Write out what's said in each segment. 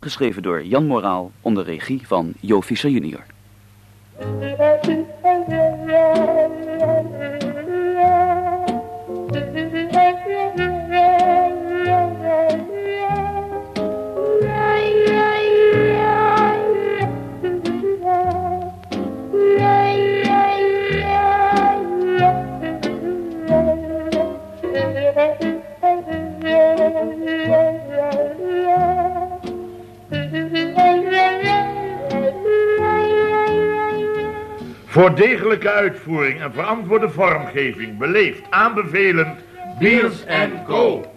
geschreven door Jan Moraal onder regie van Jo Fischer junior. Voor degelijke uitvoering en verantwoorde vormgeving beleefd aanbevelend Beers Co.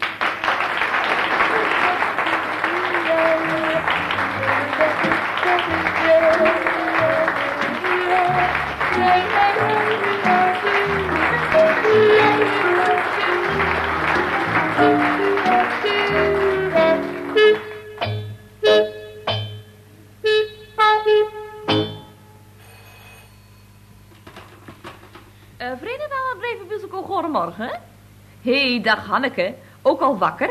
Hé, hey, dag Hanneke. Ook al wakker?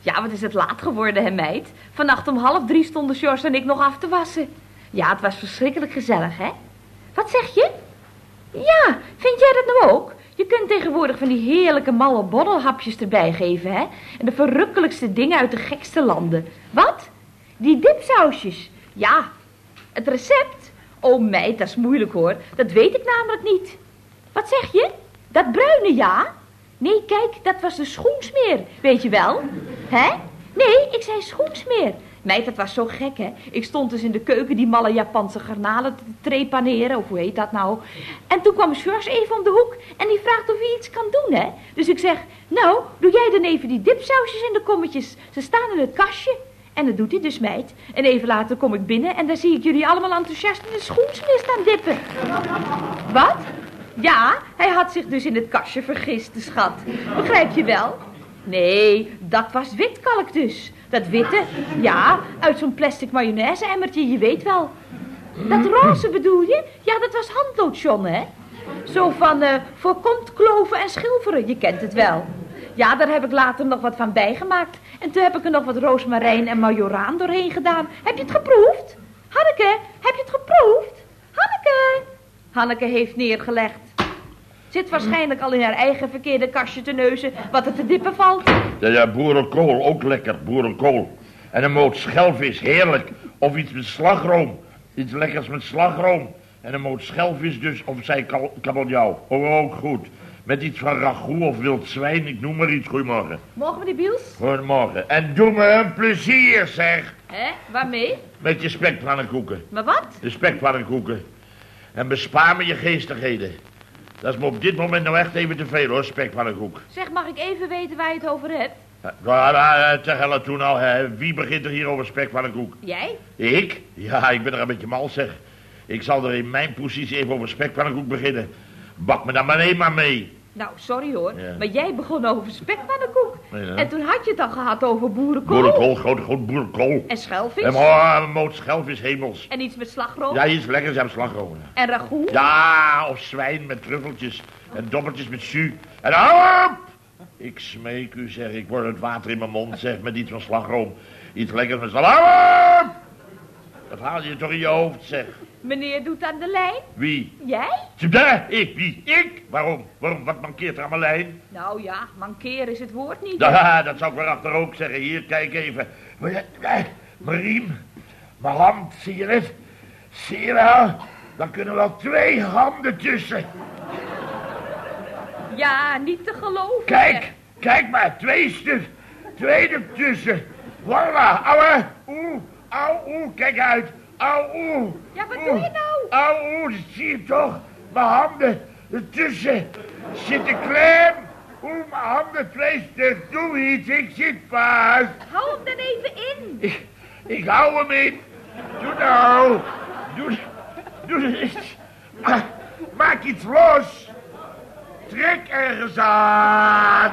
Ja, wat is het laat geworden, hè meid? Vannacht om half drie stonden George en ik nog af te wassen. Ja, het was verschrikkelijk gezellig, hè? Wat zeg je? Ja, vind jij dat nou ook? Je kunt tegenwoordig van die heerlijke malle boddelhapjes erbij geven, hè? En de verrukkelijkste dingen uit de gekste landen. Wat? Die dipsausjes. Ja, het recept? Oh meid, dat is moeilijk hoor. Dat weet ik namelijk niet. Wat zeg je? Dat bruine, ja? Nee, kijk, dat was de schoensmeer, weet je wel? Hè? Nee, ik zei schoensmeer. Meid, dat was zo gek, hè? Ik stond dus in de keuken die malle Japanse garnalen te trepaneren, of hoe heet dat nou? En toen kwam George even om de hoek en die vraagt of hij iets kan doen, hè? Dus ik zeg, nou, doe jij dan even die dipsausjes in de kommetjes. Ze staan in het kastje. En dat doet hij dus, meid. En even later kom ik binnen en daar zie ik jullie allemaal enthousiast in de schoensmeer staan dippen. Wat? Ja, hij had zich dus in het kastje vergist, de schat. Begrijp je wel? Nee, dat was witkalk dus. Dat witte, ja, uit zo'n plastic mayonaise-emmertje, je weet wel. Dat roze bedoel je? Ja, dat was handloodjon, hè? Zo van uh, voorkomt kloven en schilferen, je kent het wel. Ja, daar heb ik later nog wat van bijgemaakt. En toen heb ik er nog wat roosmarijn en majoraan doorheen gedaan. Heb je het geproefd? Hanneke, heb je het geproefd? Hanneke! Hanneke heeft neergelegd. Zit waarschijnlijk al in haar eigen verkeerde kastje te neuzen wat er te dippen valt. Ja, ja, boerenkool, ook lekker, boerenkool. En een moot schelvis, heerlijk. Of iets met slagroom. Iets lekkers met slagroom. En een moot schelvis dus, of zij kabeljauw. Oh, ook goed. Met iets van ragout of wild zwijn, ik noem maar iets. Goedemorgen. Morgen, meneer Biels. Goedemorgen. En doe me een plezier, zeg. Hé, waarmee? Met je spekpannenkoeken. Maar wat? De spekpannenkoeken. En bespaar me je geestigheden. Dat is me op dit moment nou echt even te veel, hoor, spekpannenkoek. Zeg, mag ik even weten waar je het over hebt? Ja, te helle toen al, hè. Wie begint er hier over spekpannenkoek? Jij? Ik? Ja, ik ben er een beetje mal, zeg. Ik zal er in mijn positie even over spekpannenkoek beginnen. Bak me dan maar één maar mee. Nou, sorry hoor, maar jij begon over spekpannenkoek. Ja. En toen had je het al gehad over boerenkool. Boerenkool, groot, groot boerenkool. En schelvis. En moot schelvis hemels. En iets met slagroom. Ja, iets lekkers met slagroom. En ragout. Ja, of zwijn met truffeltjes. En dobbeltjes met su. En hop! Ik smeek u, zeg, ik word het water in mijn mond, zeg, met iets van slagroom. Iets lekkers met slagroom. Dat haal je toch in je hoofd, zeg. Meneer doet aan de lijn? Wie? Jij? Daar, ik, wie? Ik? Waarom? Waarom? Wat mankeert er aan mijn lijn? Nou ja, mankeren is het woord niet. Ja, dat zou ik achter ook zeggen. Hier, kijk even. Mijn riem, mijn hand, zie je het? Zie je wel? Dan kunnen wel twee handen tussen. Ja, niet te geloven. Kijk, kijk maar, twee stuk. Twee ertussen. Voilà, ouwe. Oeh, au, oeh, kijk uit. Au, oeh. Ja, wat doe je nou? Au, dat zie je toch? Mijn handen ertussen zitten klem. Oeh, mijn handen twee stuk. Doe iets, ik zit vast. Hou hem dan even in. Ik, ik hou hem in. Doe nou. Doe, doe eens. Maak iets los. Trek ergens aan.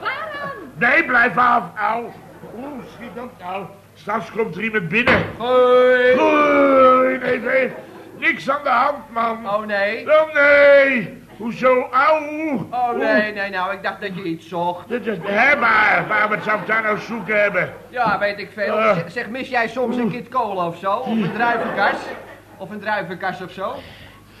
Waarom? Nee, blijf af. Au. Oeh, schiet op nou. Straks komt er iemand binnen. Hoi. Hoi, nee, nee. Niks aan de hand, man. Oh nee? Oh nee. Hoezo? Auw! Oh, nee, nee, nou, ik dacht dat je iets zocht. Dit is, hè, maar, maar wat zou ik daar nou zoeken hebben? Ja, weet ik veel. Eh. Zeg- mis jij soms een kit kolen of zo? Of een druivenkast? Of een druivenkast of zo?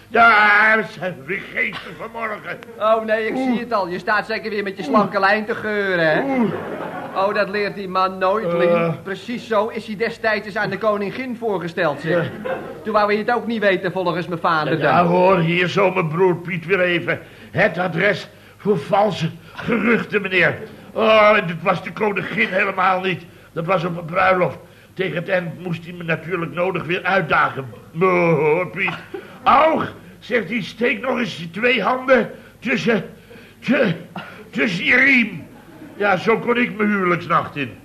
Ja, we zijn vergeten vanmorgen. Oh nee, ik zie het al. Je staat zeker weer met je slanke lijn te geuren, hè? Oh, dat leert die man nooit, Lien. Eh. Precies zo is hij destijds eens aan de koningin voorgesteld, zeg. Toen wou hij het ook niet weten, volgens mijn vader Ja, dan. hoor, hier zo mijn broer Piet weer even. Het adres voor valse geruchten, meneer. Oh, dit was de koningin helemaal niet. Dat was op een bruiloft. Tegen het eind moest hij me natuurlijk nodig weer uitdagen. Hoor, Piet. Aug, zegt hij, steek nog eens je twee handen tussen, tu- tussen je riem. Ja, zo kon ik mijn huwelijksnacht in.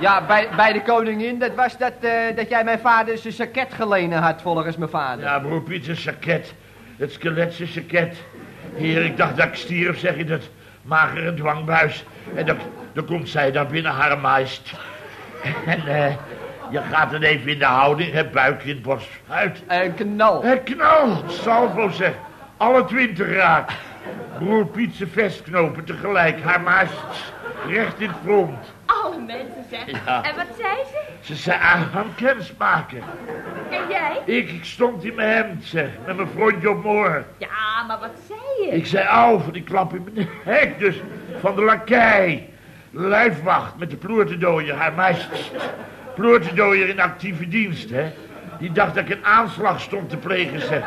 Ja, bij, bij de koningin, dat was dat, eh, dat jij mijn vader zijn saket gelenen had, volgens mijn vader. Ja, broer Piet, zijn saket. Het skelet zijn saket. Heer, ik dacht dat ik stierf, zeg je dat. Magere dwangbuis. En dan, dan komt zij daar binnen, haar meist. En eh, je gaat dan even in de houding, het buik in, borst uit. Een knal. En knal, salvo zeg. Alle twintig raak. Broer Piet zijn vestknopen tegelijk, haar meist recht in het front. Alle mensen zeg. Ja. En wat zei ze? Ze zei aan gaan kennis maken. En jij? Ik, ik stond in mijn hemd, zeg, met mijn frontje op mijn oor. Ja, maar wat zei je? Ik zei au van die klap in mijn nek, dus van de lakij. Lijfwacht met de ploertendooier, haar meisjes. Ploertendooier in actieve dienst, hè. Die dacht dat ik een aanslag stond te plegen, zeg.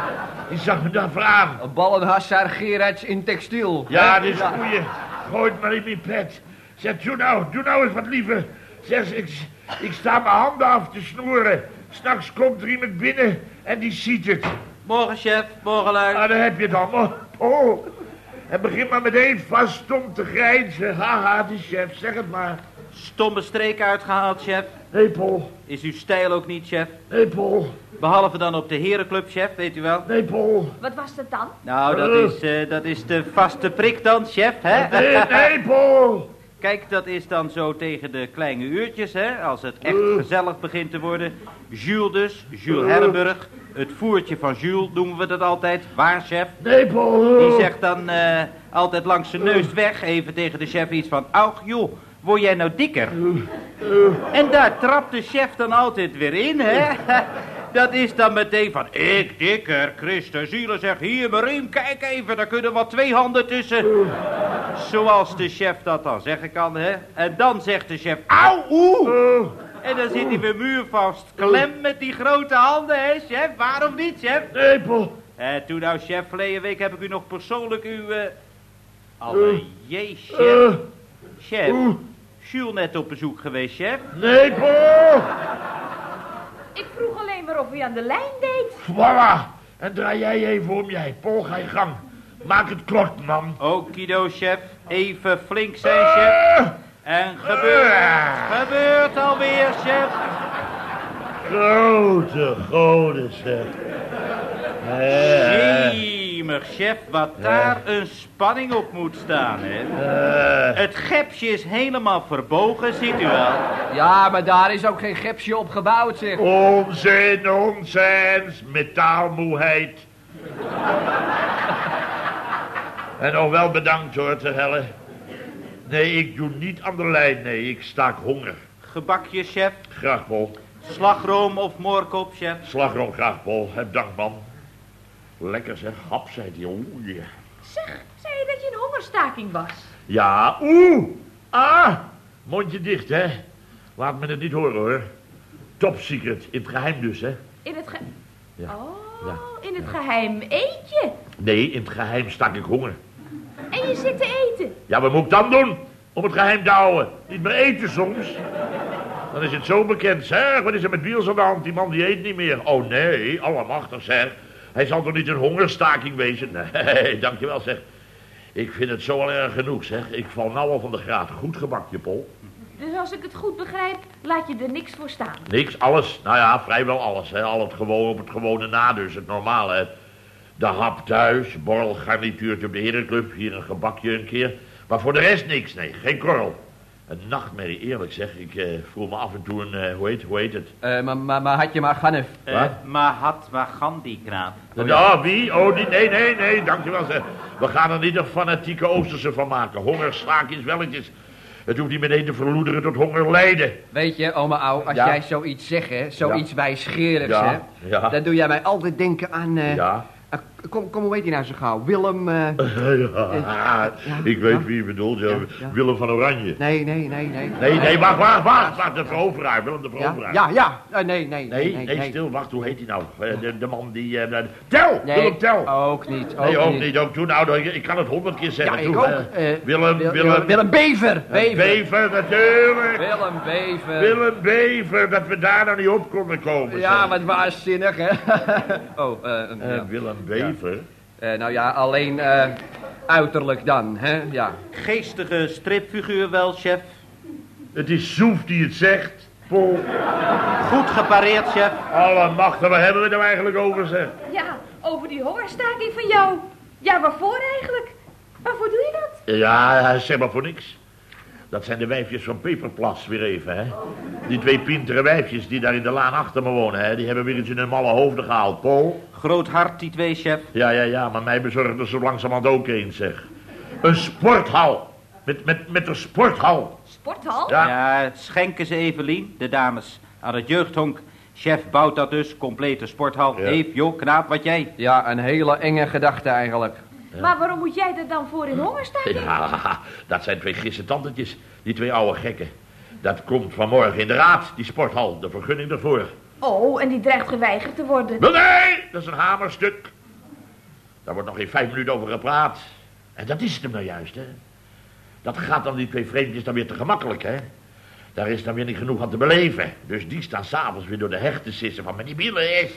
Die zag me daarvoor aan. Ballenhassar Gerards in textiel. Ja, dit is goeie. Gooi het maar in mijn pet. Zeg, doe nou, doe nou eens wat liever. Zeg, ze, ik, ik sta mijn handen af te snoeren. S'nachts komt er iemand binnen en die ziet het. Morgen, chef. Morgen, lui. Ah, daar heb je het al. Oh, oh. En begin maar meteen vast stom te grijnzen. Haha, die chef, zeg het maar. Stomme streek uitgehaald, chef. Hé. Is uw stijl ook niet, chef? Hé, Pol. Behalve dan op de herenclub, chef, weet u wel. Nee, Pol. Wat was dat dan? Nou, dat is, eh, dat is de vaste prik dan, chef, hè? Nee, nee, Pol. Kijk, dat is dan zo tegen de kleine uurtjes, hè? Als het echt Eh. gezellig begint te worden. Jules dus, Jules Eh. Herrenburg. Het voertje van Jules noemen we dat altijd. Waar, chef? Nee, Pol. Die zegt dan eh, altijd langs zijn neus weg, even tegen de chef iets van... Ach, joh, word jij nou dikker? En daar trapt de chef dan altijd weer in, hè? Dat is dan meteen van, ik dikker, Christus zielen zegt, hier Marien, kijk even, daar kunnen wel twee handen tussen. Zoals de chef dat dan zeggen kan, hè? En dan zegt de chef, auw, oeh. En dan zit hij weer muurvast, klem met die grote handen, hè, chef? Waarom niet, chef? nee, Pol. Eh, toen nou, chef, verleden week heb ik u nog persoonlijk uw... eh Alle jee, chef. Eh, Chef. Jules net op bezoek geweest, chef. nee, Pol. Ik vroeg alleen maar of hij aan de lijn deed. Voilà. En draai jij even om jij. Pol, ga je gang. Maak het kort, man. Okido, chef. Even flink zijn, chef. Eh, En gebeurt, Ah. gebeurt alweer, chef. grote goden, zeg. Eh, Chef, wat daar een spanning op moet staan, hè. eh. Het gepsje is helemaal verbogen, ziet u wel. Ja, maar daar is ook geen gepsje op gebouwd, zeg. Onzin, nonsens, metaalmoeheid. en nog wel bedankt hoor, te helle. Nee, ik doe niet aan de lijn, nee, ik staak honger. Gebakje, chef. Graag, Pol. Slagroom of moorkop, chef. Slagroom, graag, Pol. Heb dank, man. Lekker zeg, hap, zei die. Oeh, ja. Zeg, zei je dat je in hongerstaking was? Ja, oeh. Ah, mondje dicht, hè. Laat me het niet horen, hoor. Top secret, in het geheim dus, hè. In het ge... Ja. Oh, Ja. in het geheim eet je. Nee, in het geheim stak ik honger. En je zit te eten. Ja, wat moet ik dan doen? Om het geheim te houden. Niet meer eten soms. Dan is het zo bekend. Zeg, wat is er met Biels aan de hand? Die man die eet niet meer. Oh nee, allemachtig zeg. Hij zal toch niet een hongerstaking wezen? Nee, dankjewel zeg. Ik vind het zo al erg genoeg zeg. Ik val nou al van de graad. Goed gebakje, Pol. Dus als ik het goed begrijp, laat je er niks voor staan. Niks, alles. Nou ja, vrijwel alles. Hè. Al het gewoon op het gewone na dus. Het normale. Hè. De hap thuis, borrel, garnituurtje op de herenclub. Hier een gebakje een keer. Maar voor de rest niks, nee. Geen korrel. Een nachtmerrie, eerlijk zeg. Ik eh, voel me af en toe een, eh, hoe, heet, hoe heet het? Eh, maar, maar, maar had je maar Ganef. Eh, Wat? Mahatma Gandhi, knaap. Oh, wie? Oh, die, nee, nee, nee, dankjewel. zeg. We gaan er niet een fanatieke Oosterse van maken. Honger, staakjes, welletjes. Het hoeft niet meteen te verloederen tot honger lijden. Weet je, oma Au, als Ja. jij zoiets zegt, hè, zoiets Ja. wijsgeerigs, Ja, hè, ja. dan doe jij mij altijd denken aan... eh, Ja. eh, kom, kom, hoe heet hij nou zo gauw? Willem... eh, ja, ik weet ja. wie je bedoelt. Ja, Ja, ja. Willem van Oranje. nee, nee, nee, nee. Nee, nee, wacht, wacht, wacht. wacht de veroveraar, Willem de Ja, veroveraar. ja, ja. Eh, nee, nee, Nee, nee, stil, wacht, hoe heet hij nou? Eh, De, de man die... eh, de- tel! Nee, Willem Tel! ook niet, ook nee, ook niet. niet. Ook toen, nou, ik- ik kan het honderd keer Ja, zeggen. ik toen, ook. eh, eh, Willem, Wil- Willem... Willem Bever, Bever. Bever, natuurlijk. Willem Bever. Willem Bever, dat we daar nou niet op konden komen. Ja, wat waanzinnig, hè? oh, eh, Eh, ja. Willem Bever? Eh, nou ja, alleen eh, uiterlijk dan, hè? Ja. Geestige stripfiguur wel, chef. Het is Soef die het zegt. Pol. Goed gepareerd, chef. Alle machten, waar hebben we nou eigenlijk over, zeg? Ja, over die hongerstaking van jou. Ja, waarvoor eigenlijk? Waarvoor doe je dat? Ja, zeg maar voor niks. Dat zijn de wijfjes van Peperplas weer even, hè. Die twee pintere wijfjes die daar in de laan achter me wonen, hè. Die hebben weer iets in hun malle hoofden gehaald, Paul. Groot hart, die twee, chef. Ja, ja, ja, maar mij bezorgt er zo langzamerhand ook eens, zeg. Een sporthal. Met, met, met een sporthal. Sporthal? Ja. Ja, schenken ze Evelien, de dames, aan het jeugdhonk. Chef bouwt dat dus, complete sporthal. Ja. Eef, joh, knaap, wat jij? ja, een hele enge gedachte eigenlijk. Maar waarom moet jij er dan voor in hongerstaking? Ja, dat zijn twee gisse tandetjes. Die twee oude gekken. Dat komt vanmorgen in de raad, die sporthal. De vergunning ervoor. Oh, en die dreigt geweigerd te worden. Nee, dat is een hamerstuk. Daar wordt nog geen vijf minuten over gepraat. En dat is het hem nou juist, hè. Dat gaat dan die twee vreemdjes dan weer te gemakkelijk, hè. Daar is dan weer niet genoeg aan te beleven. Dus die staan s'avonds weer door de heg te sissen van meneer Bieles.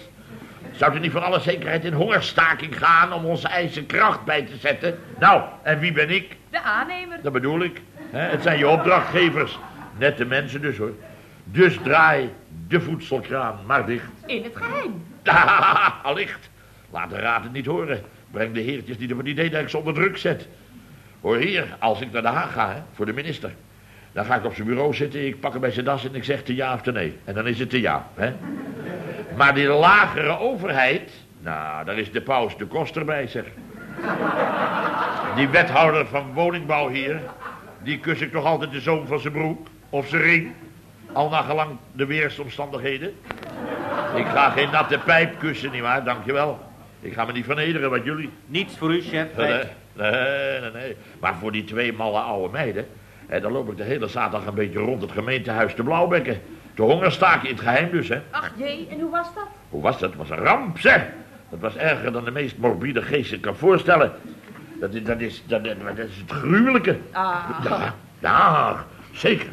Zou het niet voor alle zekerheid in hongerstaking gaan om onze eisen kracht bij te zetten? Nou, en wie ben ik? De aannemer. Dat bedoel ik. hè. Het zijn je opdrachtgevers. Nette mensen dus, hoor. Dus draai de voedselkraan maar dicht. In het geheim. Allicht. Laat de raad het niet horen. Breng de heertjes die die Dedijk onder druk zet. Hoor hier, als ik naar Den Haag ga, hè, voor de minister. Dan ga ik op zijn bureau zitten, ik pak hem bij zijn das en ik zeg te ja of te nee. En dan is het te ja, hè. Maar die lagere overheid, nou, daar is de paus de koster bij, zeg. Die wethouder van woningbouw hier, die kus ik toch altijd de zoom van zijn broek of zijn ring. Al nagelang de weersomstandigheden. Ik ga geen natte pijp kussen, nietwaar, dankjewel. Ik ga me niet vernederen, wat jullie. Niets voor u, chef. Nee, nee, nee, nee. Maar voor die twee malle oude meiden... Hè, dan loop ik de hele zaterdag een beetje rond het gemeentehuis te blauwbekken. Te hongerstaken in het geheim dus, hè. Ach jee, en hoe was dat? Hoe was dat? Het was een ramp, zeg. Dat was erger dan de meest morbide geest zich kan voorstellen. Dat is, dat is, dat, dat is het gruwelijke. Ah. Ja, ja, zeker.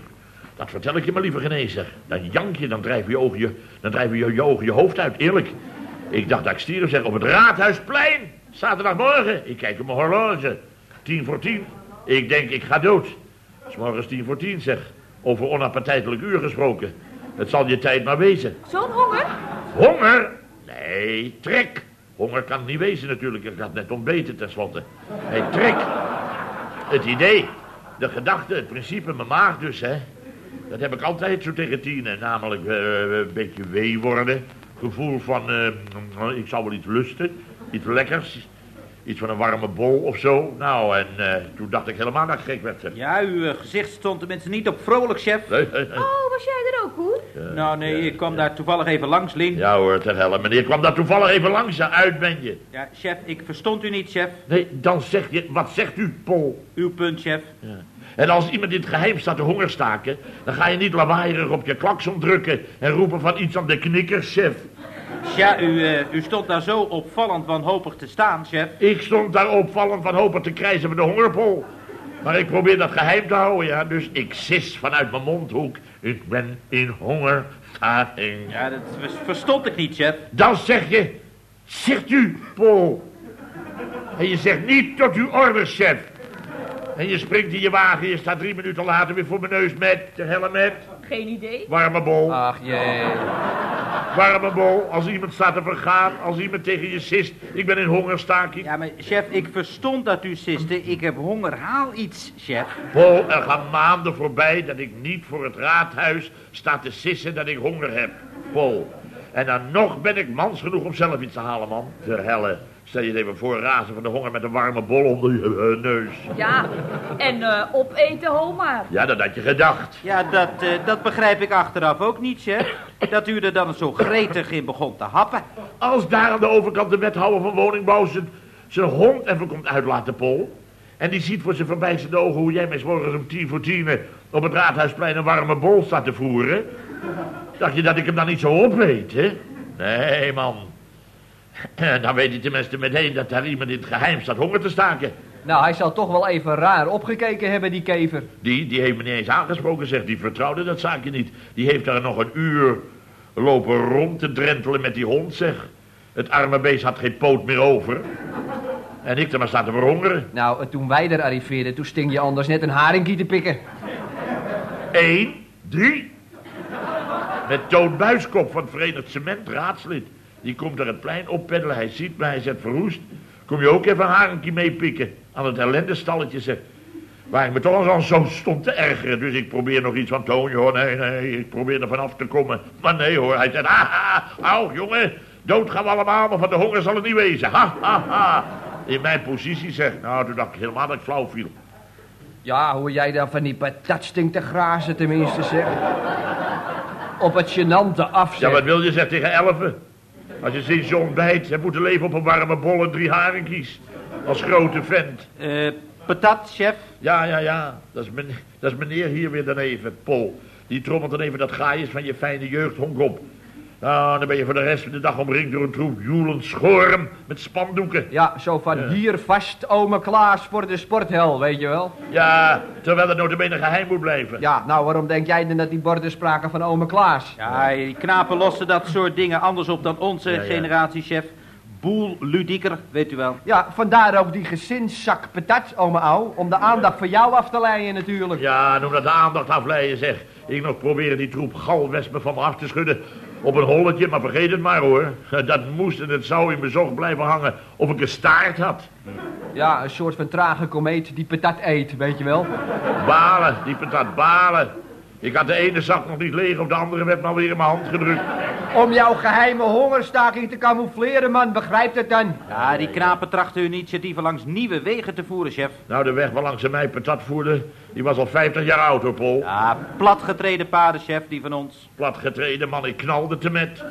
Dat vertel ik je maar liever zeg. Dan jank je, dan drijven je ogen je, dan drijven je, je ogen je hoofd uit, eerlijk. Ik dacht dat ik stierf, zeg, op het Raadhuisplein. Zaterdagmorgen. Ik kijk op mijn horloge. Tien voor tien. Ik denk, ik ga dood. Is morgens tien voor tien, zeg. Over onappetijtelijk uur gesproken. Het zal je tijd maar wezen. Zo'n honger? Honger? Nee, trek. Honger kan het niet wezen natuurlijk. Ik had net ontbeten tenslotte. Nee, trek. Het idee, de gedachte, het principe, mijn maag dus, hè. Dat heb ik altijd zo tegen tienen. Namelijk eh, een beetje wee worden. Gevoel van, eh, ik zou wel iets lusten. Iets lekkers. Iets van een warme bol of zo. Nou, en eh, toen dacht ik helemaal dat ik gek werd. Ja, uw eh, gezicht stond tenminste niet op vrolijk, chef. Nee, nee, nee. Oh, was jij er ook, Koen? Nou, nee, ik kwam daar toevallig even langs, Lien. Ja hoor, ter helle. Meneer kwam daar toevallig even langs. Ja, Uit ben je. Ja, chef, ik verstond u niet, chef. Nee, dan zeg je, wat zegt u, Pol? Uw punt, chef. En als iemand in het geheim staat te hongerstaken... dan ga je niet lawaaierig op je klakson drukken... en roepen van iets aan de knikkers, chef. Ja, u, eh, u stond daar zo opvallend wanhopig te staan, chef. Ik stond daar opvallend van hopen te krijzen van de hongerpol. Maar ik probeer dat geheim te houden, ja. Dus ik sis vanuit mijn mondhoek... ik ben in hongerstaking. Ja, dat vers- verstond ik niet, chef. Dan zeg je... zegt u, Pol. En je zegt niet tot uw orders, chef. En je springt in je wagen... je staat drie minuten later weer voor mijn neus met... de helle met... Geen idee. warme bol... Ach jee. Warme bol, als iemand staat te vergaan, als iemand tegen je sist, ik ben in hongerstaking. Ja, maar chef, ik verstond dat u siste. Ik heb honger. Haal iets, chef. Paul, er gaan maanden voorbij dat ik niet voor het raadhuis sta te sissen dat ik honger heb. Paul. En dan nog ben ik mans genoeg om zelf iets te halen, man. Verhelle. Stel je het even voor, razen van de honger met een warme bol onder je eh, neus. Ja, en eh, opeten, Homaar. Ja, dat had je gedacht. Ja, dat, eh, dat begrijp ik achteraf ook niet, chef. Dat u er dan zo gretig in begon te happen. Als daar aan de overkant de wethouder van woningbouw zijn, zijn hond even komt uitlaten, Paul. En die ziet voor zijn verbijsterde ogen hoe jij mij morgens om tien voor tien op het raadhuisplein een warme bol staat te voeren. Dacht je dat ik hem dan niet zo opeet, hè? Nee, man. Dan weet hij tenminste meteen dat daar iemand in het geheim staat honger te staken. Nou, hij zal toch wel even raar opgekeken hebben, die kever. Die, die heeft me niet eens aangesproken, zegt. Die vertrouwde dat zaakje niet. Die heeft daar nog een uur lopen rond te drentelen met die hond, zeg. Het arme beest had geen poot meer over. En ik er maar staan te verhongeren. Nou, en toen wij daar arriveerden, toen sting je anders net een haringkie te pikken. Eén, drie. Met Toon Buiskop van het Verenigd Cement, raadslid. Die komt er het plein oppeddelen. Hij ziet me, hij zegt verroest. Kom je ook even een haringkie meepikken aan het ellendestalletje, zeg. Waar ik me toch al zo stond te ergeren. Dus ik probeer nog iets van Toon, joh. Nee, nee, ik probeer er vanaf te komen. Maar nee hoor, hij zegt, haha, au jongen. Dood gaan we allemaal, maar van de honger zal het niet wezen. Ha, ha, ha. In mijn positie, zeg. Nou, toen dacht ik helemaal dat ik flauw viel. Ja, hoe jij dan van die patat stinkt te grazen tenminste, zeg. Op het gênante af, Ja, wat wil je, zeg, tegen elfen? Als je sinds je ontbijt hebt moeten leven op een warme bol en drie haringkies. Als grote vent. Eh, patat, chef. Ja, ja, ja. Dat is, meneer, dat is meneer hier weer dan even, Pol. Die trommelt dan even dat gaaiers van je fijne jeugdhonk op. Nou, dan ben je voor de rest van de dag omringd door een troep joelend schorm met spandoeken. Ja, zo van hier vast, ome Klaas voor de sporthel, weet je wel. Ja, terwijl het notabene geheim moet blijven. Ja, nou, waarom denk jij dan dat die borden spraken van ome Klaas? Ja, die knapen lossen dat soort dingen anders op dan onze Ja, ja. generatie, chef. Boel ludieker, weet u wel. Ja, vandaar ook die gezinszak patat, ome Au, om de aandacht van jou af te leiden natuurlijk. Ja, noem dat de aandacht afleiden, zeg. Ik nog proberen die troep galwespen van me af te schudden. Op een holletje, maar vergeet het maar hoor. Dat moest en het zou in mijn zog blijven hangen of ik een staart had. Ja, een soort van trage komeet die patat eet, weet je wel. Balen, die patat, balen. Ik had de ene zak nog niet leeg, of de andere werd me alweer in mijn hand gedrukt. Om jouw geheime hongerstaking te camoufleren, man, begrijpt het dan? Ja, die knapen trachten hun initiatieven langs nieuwe wegen te voeren, chef. Nou, de weg waar langs ze mij patat voerde, die was al 50 jaar oud hoor, Paul. Ja, platgetreden paarden, chef, die van ons. Platgetreden man, ik knalde te met.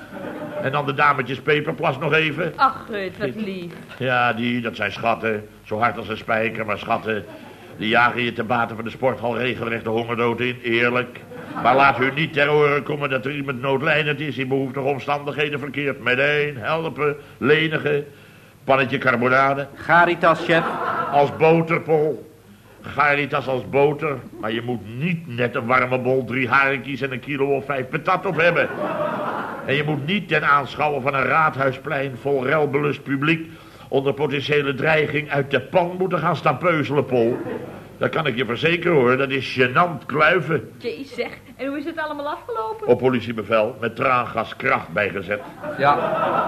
En dan de dametjes peperplas nog even. Ach, Gut, wat lief. Ja, die, dat zijn schatten. Zo hard als een spijker, maar schatten. Die jagen je te baten van de sporthal regelrecht de hongerdood in, eerlijk. Maar laat u niet ter oren komen dat er iemand noodlijdend is in behoeftige omstandigheden verkeert. Meteen, helpen, lenigen, pannetje carbonade. Garitas, chef. Als boterpol. Garitas als boter. Maar je moet niet net een warme bol, drie haringkies en een kilo of vijf patat op hebben. En je moet niet ten aanschouwen van een raadhuisplein vol relbelust publiek... onder potentiële dreiging uit de pan moeten gaan staan peuzelen, Pol. Dat kan ik je verzekeren hoor, dat is gênant kluiven. Jee, zeg. En hoe is het allemaal afgelopen? Op politiebevel, met traangas kracht bijgezet. Ja,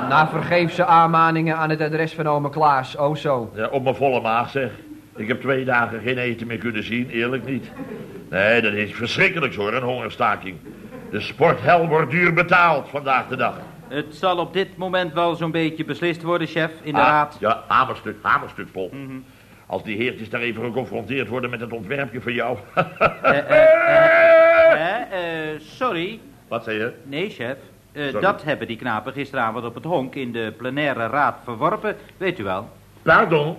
na vergeefse aanmaningen aan het adres van ome Klaas, oh zo. Ja, op mijn volle maag zeg. Ik heb twee dagen geen eten meer kunnen zien, eerlijk niet. Nee, dat is verschrikkelijk hoor, een hongerstaking. De sporthel wordt duur betaald vandaag de dag. Het zal op dit moment wel zo'n beetje beslist worden, chef, in de Ah, raad. Ja, hamerstuk, hamerstuk, Pol. Als die heertjes daar even geconfronteerd worden met het ontwerpje van jou. Eh, eh, sorry. Wat zei je? Nee, chef. Eh, dat hebben die knapen gisteravond op het honk in de plenaire raad verworpen. Weet u wel. Pardon?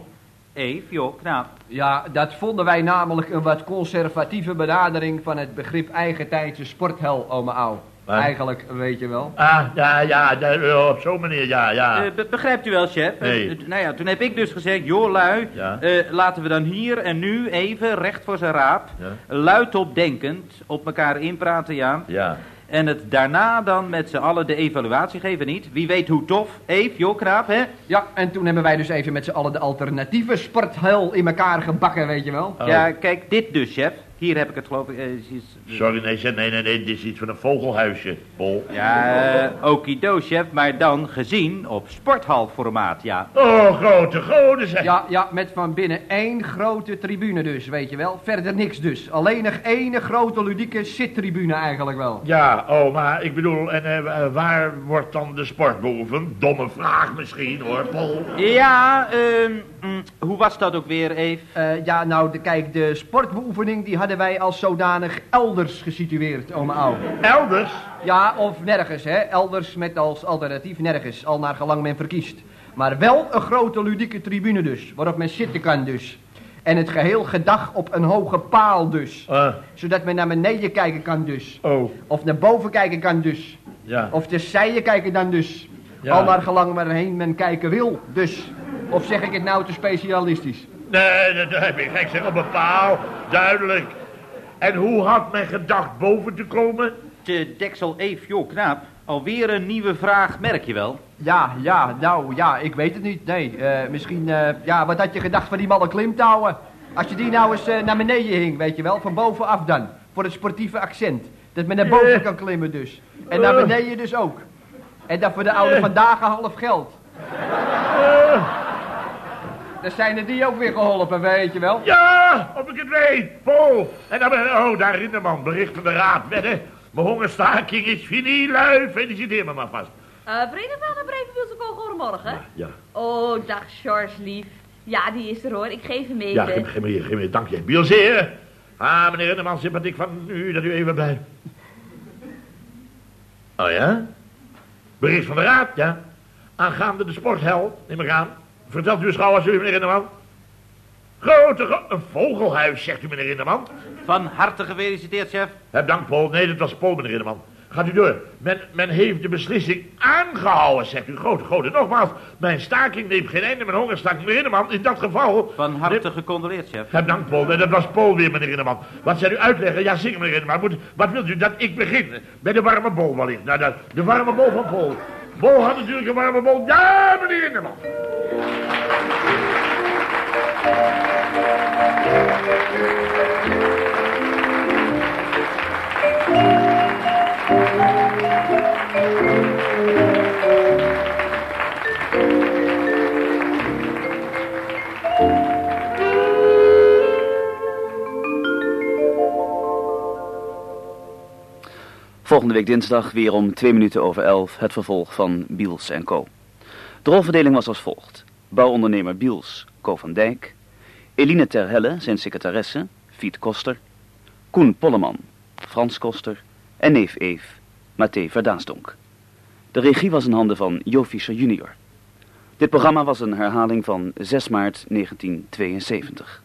Eve, joh, knaap. Ja, dat vonden wij namelijk een wat conservatieve benadering van het begrip eigentijdse sporthel, ome Au. Wat? Eigenlijk, weet je wel. Ah, ja, ja, ja, ja, op zo'n manier, ja, ja. Eh, be- begrijpt u wel, chef? Eh, Nee. eh, nou ja, toen heb ik dus gezegd, joh, lui, Ja. eh, laten we dan hier en nu even, recht voor zijn raap, Ja. luidop denkend, op elkaar inpraten, ja. Ja. En het daarna dan met z'n allen de evaluatie geven, niet? Wie weet hoe tof. Eve, joh, knaap, hè? Ja, en toen hebben wij dus even met z'n allen de alternatieve sporthel in elkaar gebakken, weet je wel. Oh. Ja, kijk, dit dus, chef. Hier heb ik het geloof ik. eh, is- Sorry, nee, nee, nee, nee, dit is iets van een vogelhuisje, Pol. Ja, eh, okido, chef, maar dan gezien op sporthalformaat, ja. Oh, grote goden, zeg. Ja, ja, met van binnen één grote tribune dus, weet je wel. Verder niks dus. Alleen nog één grote ludieke zittribune eigenlijk wel. Ja, oh, maar ik bedoel, en eh, waar wordt dan de sport beoefend? Domme vraag misschien, hoor, Pol. Ja, ehm, mm, hoe was dat ook weer, Eve? Eh, ja, nou, de, kijk, de sportbeoefening die hadden wij als zodanig elders gesitueerd, oma ouw. Elders? Ja, of nergens, hè. Elders met als alternatief nergens, al naar gelang men verkiest. Maar wel een grote ludieke tribune dus, waarop men zitten kan dus. En het geheel gedag op een hoge paal dus. Eh, Zodat men naar beneden kijken kan dus. oh, Of naar boven kijken kan dus. ja. Of de zijen kijken dan dus. Ja. Al naar gelang waarheen men kijken wil, dus. Of zeg ik het nou te specialistisch? Nee, dat heb ik gek zeg, op een paal, duidelijk. En hoe had men gedacht boven te komen? De deksel Eve, joh, knaap. Alweer een nieuwe vraag, merk je wel. Ja, ja, nou, ja, ik weet het niet. Nee, eh, misschien, eh, ja, wat had je gedacht van die malle klimtouwen? Als je die nou eens eh, naar beneden hing, weet je wel, van bovenaf dan. Voor het sportieve accent. Dat men naar boven kan klimmen dus. En naar beneden dus ook. En dat voor de oude vandaag een half geld. Dan zijn er die ook weer geholpen, weet je wel. Ja, of ik het weet, Paul. En dan ben oh, daar in de man, bericht van de raad, wedden. Mijn hongerstaking is fini, lui. Feliciteer me maar vast. Eh Vrede van de Brave Musical goedemorgen. Ja, Oh, dag George, lief. Ja, die is er hoor. Ik geef hem even. ja, geef, geef me hier, geef me hier, dank je. Bielzeer. Ah, meneer Rinneman, sympathiek van u dat u even blijft. Oh ja? Bericht van de raad, ja. Aangaande de sporthel, neem ik aan. Vertelt u eens gauw alsjeblieft, meneer Rinneman. Grote, gro- een vogelhuis, zegt u, meneer Rinneman. Van harte gefeliciteerd, chef. Heb dank, Paul. Nee, dat was Paul, meneer Rinneman. Gaat u door. Men, men heeft de beslissing aangehouden, zegt u. Grote, grote. Nogmaals, mijn staking neemt geen einde. Mijn hongerstaking, meneer. In dat geval... Van harte gecondoleerd, chef. Heb dank, Paul. Dat was Paul weer, meneer Rinneman. Wat zou u uitleggen? Ja, zingen, meneer Rinneman. Moet, wat wilt u? Dat ik begin? Bij de warme bol wellicht. Nou, dat, de warme bol van Paul. Paul had natuurlijk een warme bol. Ja, meneer Rinneman. Volgende week dinsdag weer om twee minuten over elf het vervolg van Biels en Co. De rolverdeling was als volgt. Bouwondernemer Biels, Co van Dijk. Eline Terhelle, zijn secretaresse, Fiet Koster. Koen Polleman, Frans Koster. En neef Eef, Mathé Verdaasdonk. De regie was in handen van Jo Fischer junior. Dit programma was een herhaling van 6 maart 1972.